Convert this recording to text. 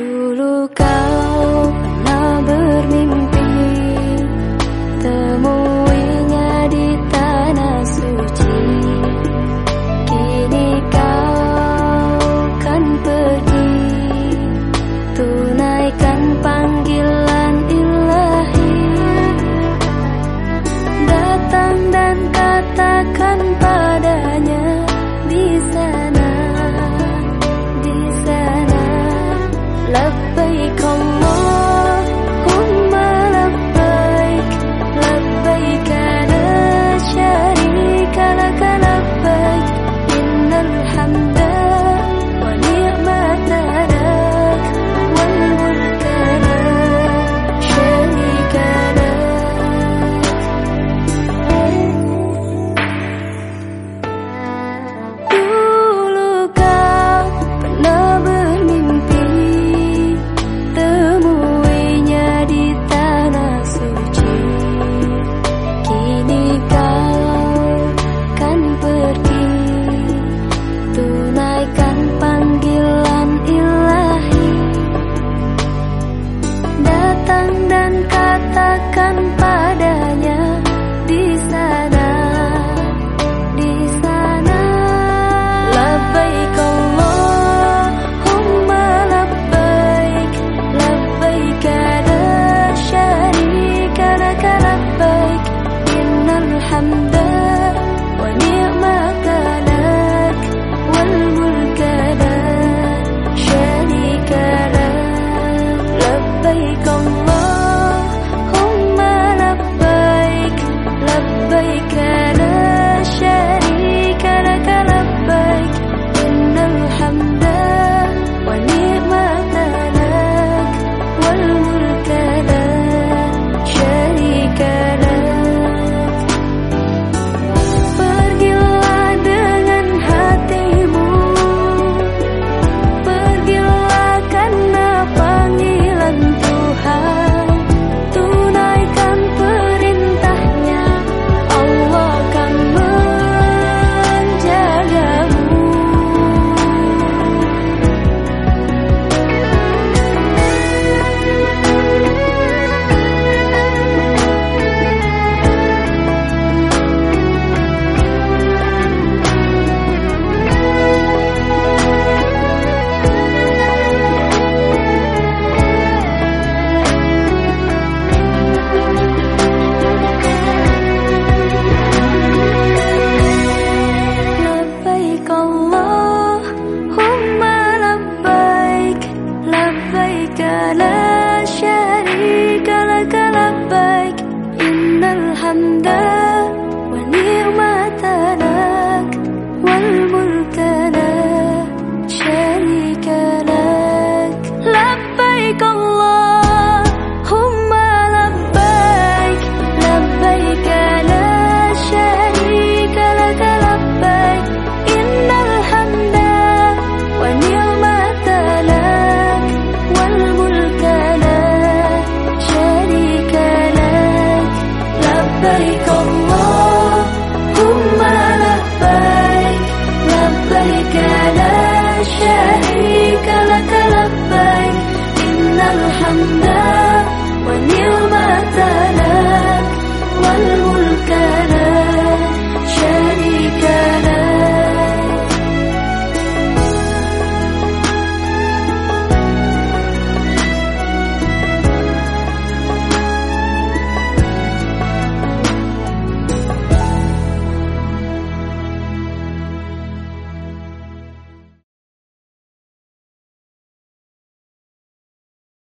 珠穆朗玛。katakan tender لبيك لا شريك لك لبيك. إن الحمد والنعمة لك